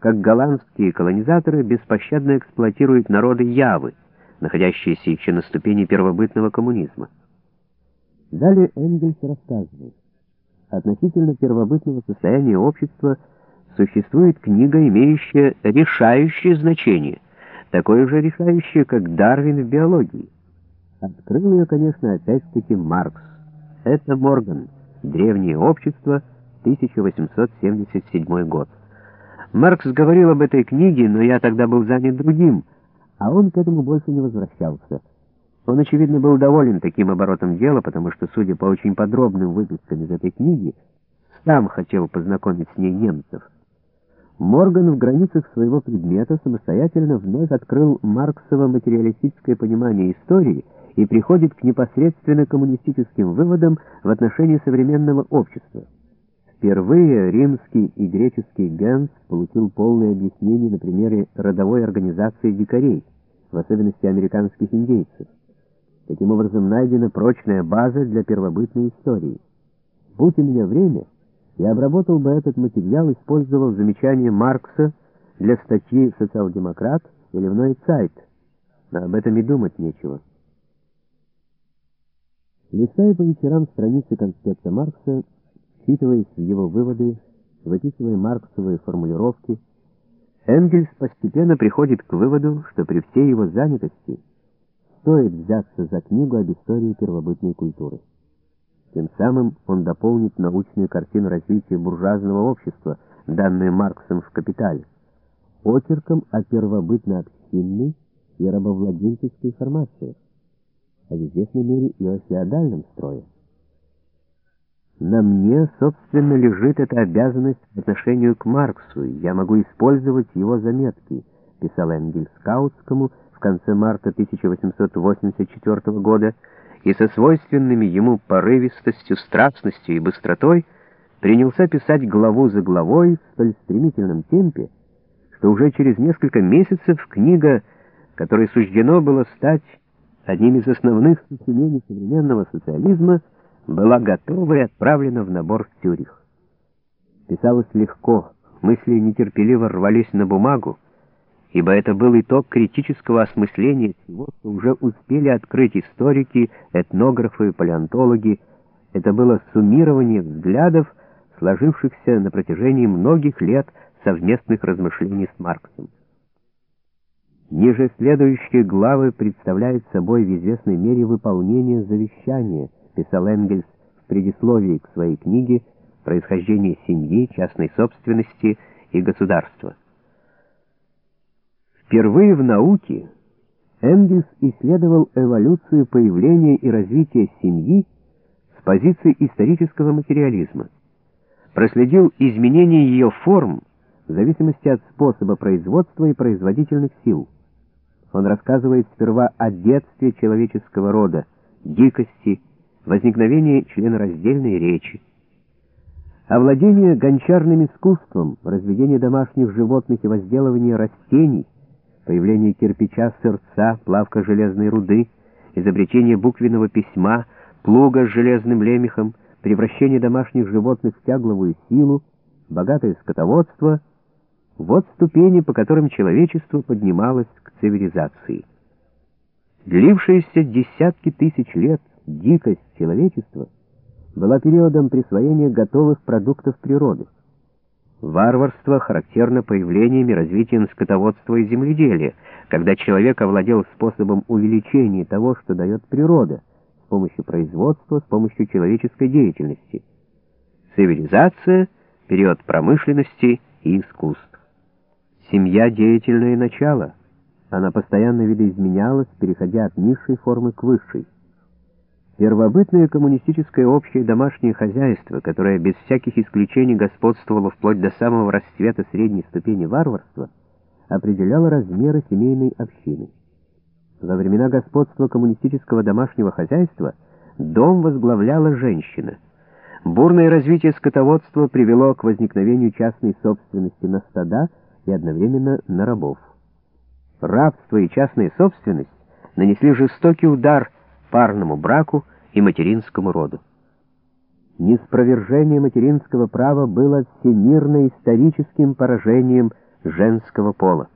как голландские колонизаторы беспощадно эксплуатируют народы Явы, находящиеся еще на ступени первобытного коммунизма. Далее Энгельс рассказывает. Относительно первобытного состояния общества существует книга, имеющая решающее значение, такое же решающее, как Дарвин в биологии. Открыл ее, конечно, опять-таки Маркс. Это Морган, «Древнее общество», 1877 год. Маркс говорил об этой книге, но я тогда был занят другим, а он к этому больше не возвращался. Он, очевидно, был доволен таким оборотом дела, потому что, судя по очень подробным выпискам из этой книги, сам хотел познакомить с ней немцев. Морган в границах своего предмета самостоятельно вновь открыл марксово-материалистическое понимание истории и приходит к непосредственно коммунистическим выводам в отношении современного общества. Впервые римский и греческий Генс получил полное объяснение на примере родовой организации дикарей, в особенности американских индейцев. Таким образом, найдена прочная база для первобытной истории. Будь у меня время, я обработал бы этот материал, использовав замечания Маркса для статьи «Социал-демократ» или в «Ной Цайт», но об этом и думать нечего. Листая по вечерам страницы конспекта Маркса, Вчитываясь в его выводы, выписывая марксовые формулировки, Энгельс постепенно приходит к выводу, что при всей его занятости стоит взяться за книгу об истории первобытной культуры. Тем самым он дополнит научную картину развития буржуазного общества, данную Марксом в «Капитале», очерком о первобытно-общинной и рабовладельческой формации, а в известной мере и о феодальном строе. На мне, собственно, лежит эта обязанность по отношению к Марксу, я могу использовать его заметки, писал Энгельс Каутскому в конце марта 1884 года, и со свойственными ему порывистостью, страстностью и быстротой принялся писать главу за главой в столь стремительном темпе, что уже через несколько месяцев книга, которой суждено было стать одним из основных сочинений современного социализма, была готова и отправлена в набор в Тюрих. Писалось легко, мысли нетерпеливо рвались на бумагу, ибо это был итог критического осмысления всего, что уже успели открыть историки, этнографы палеонтологи. Это было суммирование взглядов, сложившихся на протяжении многих лет совместных размышлений с Марксом. Ниже следующие главы представляют собой в известной мере выполнение завещания — писал Энгельс в предисловии к своей книге «Происхождение семьи, частной собственности и государства». Впервые в науке Энгельс исследовал эволюцию появления и развития семьи с позиции исторического материализма, проследил изменение ее форм в зависимости от способа производства и производительных сил. Он рассказывает сперва о детстве человеческого рода, дикости, возникновение членораздельной речи, овладение гончарным искусством, разведение домашних животных и возделывание растений, появление кирпича сырца, плавка железной руды, изобретение буквенного письма, плуга с железным лемехом, превращение домашних животных в тягловую силу, богатое скотоводство — вот ступени, по которым человечество поднималось к цивилизации. Длившиеся десятки тысяч лет дикость человечества была периодом присвоения готовых продуктов природы. Варварство характерно появлением и развитием скотоводства и земледелия, когда человек овладел способом увеличения того, что дает природа, с помощью производства, с помощью человеческой деятельности. Цивилизация — период промышленности и искусств. Семья — деятельное начало. Она постоянно видоизменялась, переходя от низшей формы к высшей. Первобытное коммунистическое общее домашнее хозяйство, которое без всяких исключений господствовало вплоть до самого расцвета средней ступени варварства, определяло размеры семейной общины. Во времена господства коммунистического домашнего хозяйства дом возглавляла женщина. Бурное развитие скотоводства привело к возникновению частной собственности на стада и одновременно на рабов. Рабство и частная собственность нанесли жестокий удар парному браку и материнскому роду. Неспровержение материнского права было всемирно-историческим поражением женского пола.